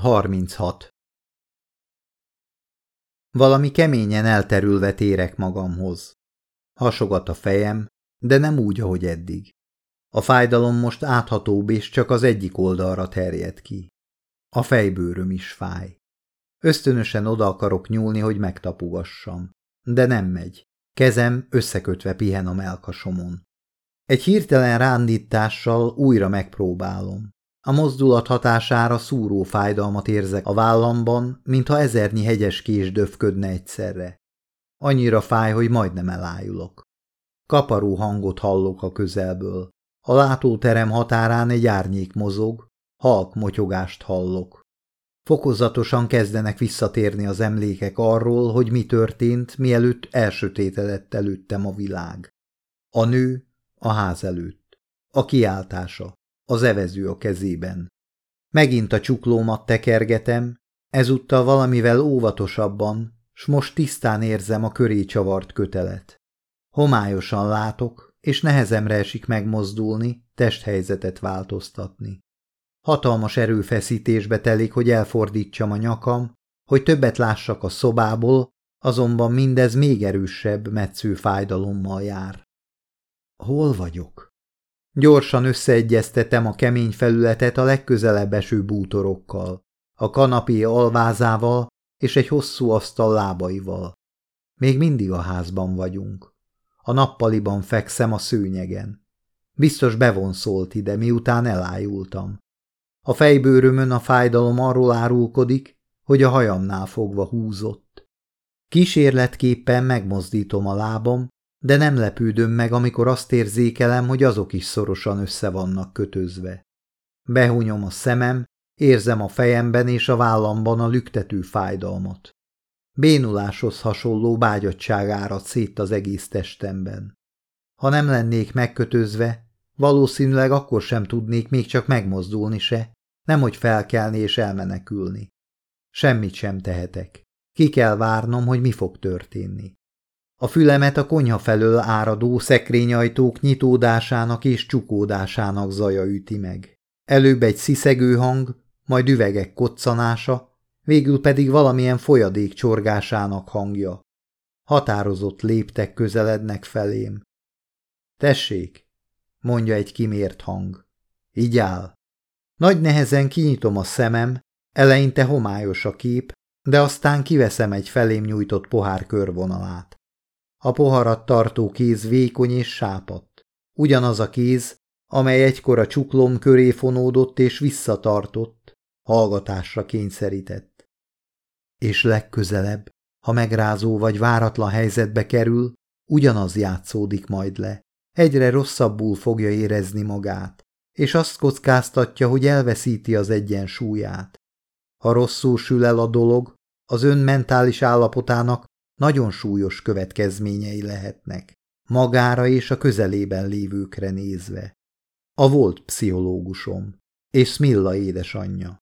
36. Valami keményen elterülve térek magamhoz. Hasogat a fejem, de nem úgy, ahogy eddig. A fájdalom most áthatóbb és csak az egyik oldalra terjed ki. A fejbőröm is fáj. Ösztönösen oda akarok nyúlni, hogy megtapugassam. De nem megy. Kezem összekötve pihen a melkasomon. Egy hirtelen rándítással újra megpróbálom. A mozdulat hatására szúró fájdalmat érzek a vállamban, mintha ezernyi hegyes kés döfködne egyszerre. Annyira fáj, hogy majdnem elájulok. Kaparó hangot hallok a közelből. A látóterem határán egy árnyék mozog, halk motyogást hallok. Fokozatosan kezdenek visszatérni az emlékek arról, hogy mi történt, mielőtt elsötétedett előttem a világ. A nő a ház előtt. A kiáltása az evező a kezében. Megint a csuklómat tekergetem, ezúttal valamivel óvatosabban, s most tisztán érzem a köré csavart kötelet. Homályosan látok, és nehezemre esik megmozdulni, testhelyzetet változtatni. Hatalmas erőfeszítésbe telik, hogy elfordítsam a nyakam, hogy többet lássak a szobából, azonban mindez még erősebb, metsző fájdalommal jár. Hol vagyok? Gyorsan összeegyeztetem a kemény felületet a legközelebb eső bútorokkal, a kanapé alvázával és egy hosszú asztal lábaival. Még mindig a házban vagyunk. A nappaliban fekszem a szőnyegen. Biztos bevonszolt ide, miután elájultam. A fejbőrömön a fájdalom arról árulkodik, hogy a hajamnál fogva húzott. Kísérletképpen megmozdítom a lábam, de nem lepődöm meg, amikor azt érzékelem, hogy azok is szorosan össze vannak kötözve. Behunyom a szemem, érzem a fejemben és a vállamban a lüktető fájdalmat. Bénuláshoz hasonló bágyadság árad szét az egész testemben. Ha nem lennék megkötözve, valószínűleg akkor sem tudnék még csak megmozdulni se, nemhogy felkelni és elmenekülni. Semmit sem tehetek. Ki kell várnom, hogy mi fog történni. A fülemet a konyha felől áradó szekrényajtók nyitódásának és csukódásának zaja üti meg. Előbb egy sziszegő hang, majd üvegek koccanása, végül pedig valamilyen folyadék csorgásának hangja. Határozott léptek közelednek felém. Tessék, mondja egy kimért hang. Így áll. Nagy nehezen kinyitom a szemem, eleinte homályos a kép, de aztán kiveszem egy felém nyújtott pohár körvonalát. A poharat tartó kéz vékony és sápadt. Ugyanaz a kéz, amely egykor a csuklom köré fonódott és visszatartott, hallgatásra kényszerített. És legközelebb, ha megrázó vagy váratlan helyzetbe kerül, ugyanaz játszódik majd le. Egyre rosszabbul fogja érezni magát, és azt kockáztatja, hogy elveszíti az egyensúlyát. Ha rosszul sül el a dolog, az ön mentális állapotának nagyon súlyos következményei lehetnek, magára és a közelében lévőkre nézve. A volt pszichológusom, és Smilla édesanyja.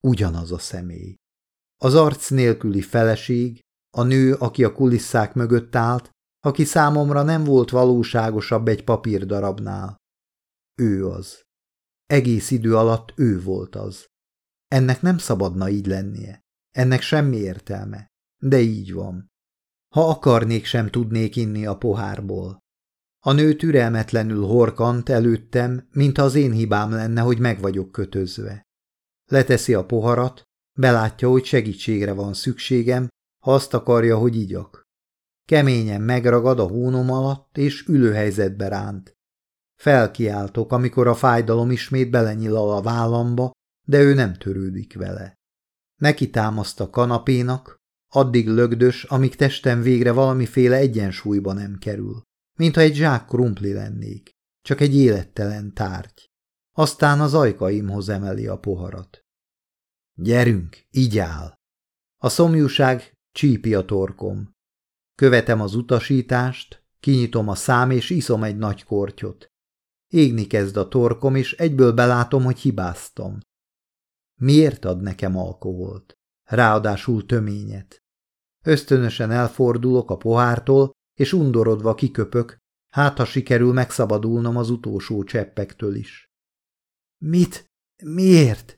Ugyanaz a személy. Az arc nélküli feleség, a nő, aki a kulisszák mögött állt, aki számomra nem volt valóságosabb egy papírdarabnál. Ő az. Egész idő alatt ő volt az. Ennek nem szabadna így lennie. Ennek semmi értelme. De így van. Ha akarnék, sem tudnék inni a pohárból. A nő türelmetlenül horkant előttem, mintha az én hibám lenne, hogy meg vagyok kötözve. Leteszi a poharat, belátja, hogy segítségre van szükségem, ha azt akarja, hogy igyak. Keményen megragad a hónom alatt, és ülőhelyzetbe ránt. Felkiáltok, amikor a fájdalom ismét belenyilal a vállamba, de ő nem törődik vele. Neki támaszt a kanapénak, Addig lögdös, amíg testem végre valamiféle egyensúlyba nem kerül. Mintha egy zsák krumpli lennék. Csak egy élettelen tárgy. Aztán az ajkaimhoz emeli a poharat. Gyerünk, így áll. A szomjúság csípi a torkom. Követem az utasítást, kinyitom a szám és iszom egy nagy kortyot. Égni kezd a torkom, és egyből belátom, hogy hibáztam. Miért ad nekem alkoholt? ráadásul töményet. Ösztönösen elfordulok a pohártól, és undorodva kiköpök, hát ha sikerül megszabadulnom az utolsó cseppektől is. Mit? Miért?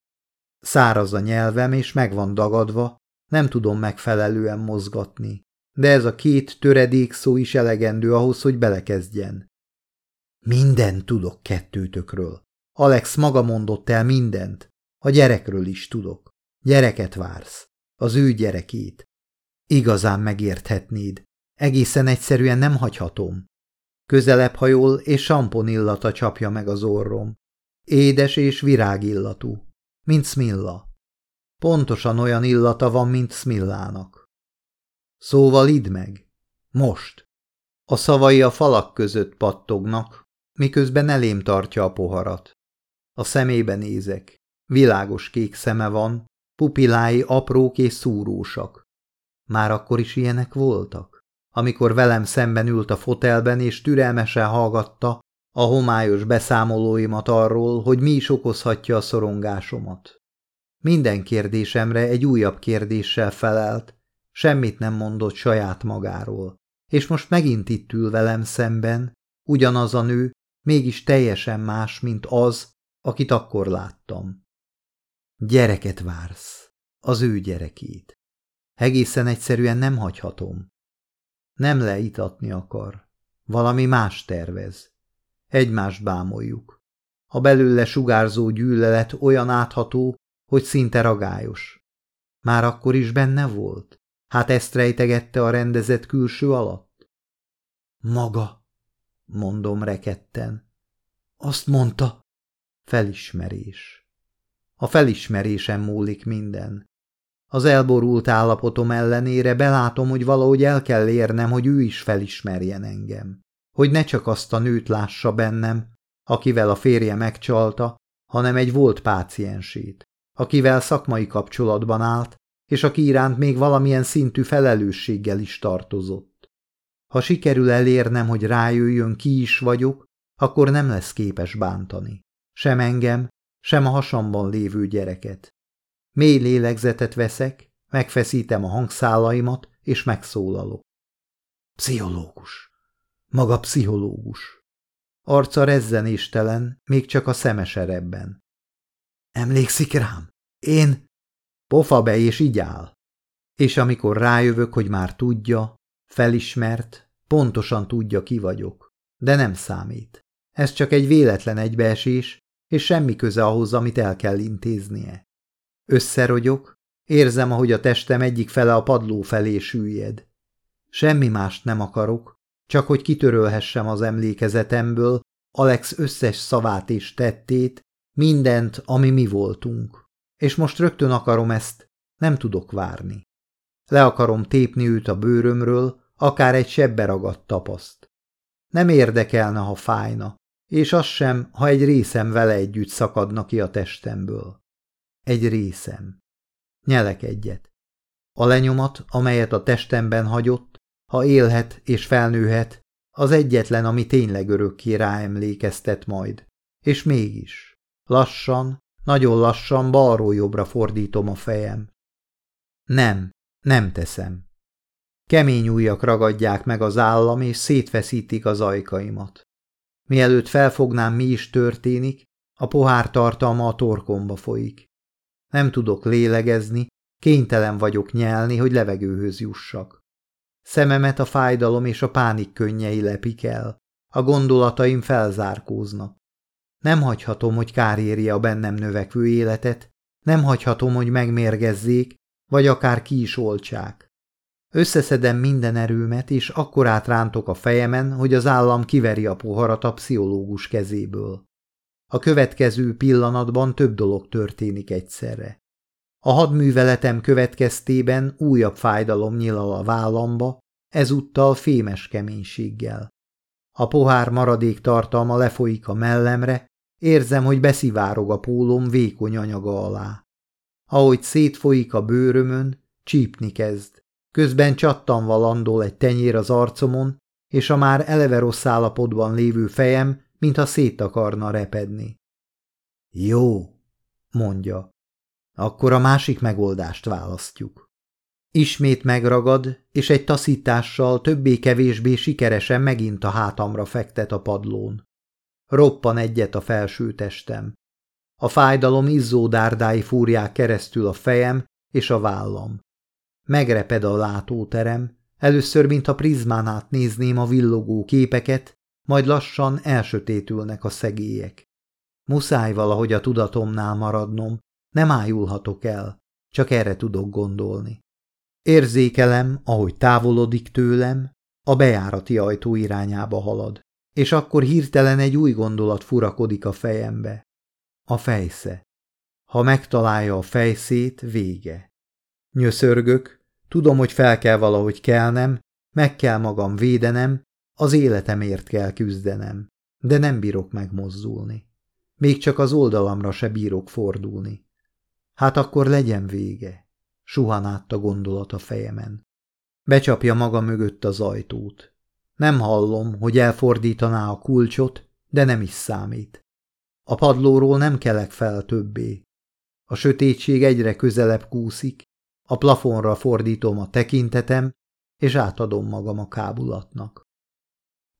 Száraz a nyelvem, és meg van dagadva, nem tudom megfelelően mozgatni, de ez a két töredék szó is elegendő ahhoz, hogy belekezdjen. Minden tudok kettőtökről. Alex maga mondott el mindent. A gyerekről is tudok. Gyereket vársz. Az ő gyerekét. Igazán megérthetnéd. Egészen egyszerűen nem hagyhatom. Közelebb hajol, és sampon illata csapja meg az orrom. Édes és virágillatú, mint Smilla. Pontosan olyan illata van, mint Smillának. Szóval idd meg. Most. A szavai a falak között pattognak, miközben elém tartja a poharat. A szemébe nézek. Világos kék szeme van, pupillái aprók és szúrósak. Már akkor is ilyenek voltak, amikor velem szemben ült a fotelben és türelmesen hallgatta a homályos beszámolóimat arról, hogy mi is okozhatja a szorongásomat. Minden kérdésemre egy újabb kérdéssel felelt, semmit nem mondott saját magáról, és most megint itt ül velem szemben, ugyanaz a nő, mégis teljesen más, mint az, akit akkor láttam. Gyereket vársz, az ő gyerekét. Egészen egyszerűen nem hagyhatom. Nem leitatni akar, valami más tervez. Egymást bámoljuk. A belőle sugárzó gyűlölet olyan átható, hogy szinte ragályos. Már akkor is benne volt? Hát ezt rejtegette a rendezett külső alatt? Maga, mondom reketten. Azt mondta. Felismerés. A felismerésem múlik minden. Az elborult állapotom ellenére belátom, hogy valahogy el kell érnem, hogy ő is felismerjen engem. Hogy ne csak azt a nőt lássa bennem, akivel a férje megcsalta, hanem egy volt páciensét, akivel szakmai kapcsolatban állt, és aki iránt még valamilyen szintű felelősséggel is tartozott. Ha sikerül elérnem, hogy rájöjjön, ki is vagyok, akkor nem lesz képes bántani. Sem engem, sem a hasamban lévő gyereket. Mély lélegzetet veszek, megfeszítem a hangszálaimat, és megszólalok. Pszichológus. Maga pszichológus. Arca rezzenéstelen, még csak a szemes erebben. Emlékszik rám? Én... Pofa be és így áll. És amikor rájövök, hogy már tudja, felismert, pontosan tudja, ki vagyok, de nem számít. Ez csak egy véletlen egybeesés, és semmi köze ahhoz, amit el kell intéznie. Összerogyok, érzem, ahogy a testem egyik fele a padló felé süllyed. Semmi mást nem akarok, csak hogy kitörölhessem az emlékezetemből Alex összes szavát és tettét, mindent, ami mi voltunk. És most rögtön akarom ezt, nem tudok várni. Le akarom tépni őt a bőrömről, akár egy sebbe ragadt tapaszt. Nem érdekelne, ha fájna, és az sem, ha egy részem vele együtt szakadna ki a testemből. Egy részem. Nyelek egyet. A lenyomat, amelyet a testemben hagyott, ha élhet és felnőhet, az egyetlen, ami tényleg örökké ráemlékeztet majd. És mégis. Lassan, nagyon lassan balról jobbra fordítom a fejem. Nem, nem teszem. Kemény ujjak ragadják meg az állam, és szétfeszítik az ajkaimat. Mielőtt felfognám, mi is történik, a pohár tartalma a torkomba folyik. Nem tudok lélegezni, kénytelen vagyok nyelni, hogy levegőhöz jussak. Szememet a fájdalom és a pánik könnyei lepik el. A gondolataim felzárkóznak. Nem hagyhatom, hogy kár érje a bennem növekvő életet, nem hagyhatom, hogy megmérgezzék, vagy akár ki is oltsák. Összeszedem minden erőmet, és akkor átrántok a fejemen, hogy az állam kiveri a poharat a pszichológus kezéből. A következő pillanatban több dolog történik egyszerre. A hadműveletem következtében újabb fájdalom nyilal a vállamba, ezúttal fémes keménységgel. A pohár maradék tartalma lefolyik a mellemre, érzem, hogy beszivárog a pólom vékony anyaga alá. Ahogy szétfolyik a bőrömön, csípni kezd. Közben csattanva landol egy tenyér az arcomon, és a már eleve rossz állapotban lévő fejem, mintha szét akarna repedni. Jó, mondja. Akkor a másik megoldást választjuk. Ismét megragad, és egy taszítással többé-kevésbé sikeresen megint a hátamra fektet a padlón. Roppan egyet a felső testem. A fájdalom izzó dárdái fúrják keresztül a fejem és a vállam. Megreped a látóterem, először, mint a prizmán át a villogó képeket, majd lassan elsötétülnek a szegélyek. Muszáj valahogy a tudatomnál maradnom, nem ájulhatok el, csak erre tudok gondolni. Érzékelem, ahogy távolodik tőlem, a bejárati ajtó irányába halad, és akkor hirtelen egy új gondolat furakodik a fejembe. A fejsze. Ha megtalálja a fejszét, vége. Nyöszörgök, tudom, hogy fel kell valahogy kelnem, meg kell magam védenem, az életemért kell küzdenem, de nem bírok megmozdulni. Még csak az oldalamra se bírok fordulni. Hát akkor legyen vége. Suhan át a gondolat a fejemen. Becsapja maga mögött az ajtót. Nem hallom, hogy elfordítaná a kulcsot, de nem is számít. A padlóról nem kelek fel többé. A sötétség egyre közelebb kúszik, a plafonra fordítom a tekintetem, és átadom magam a kábulatnak.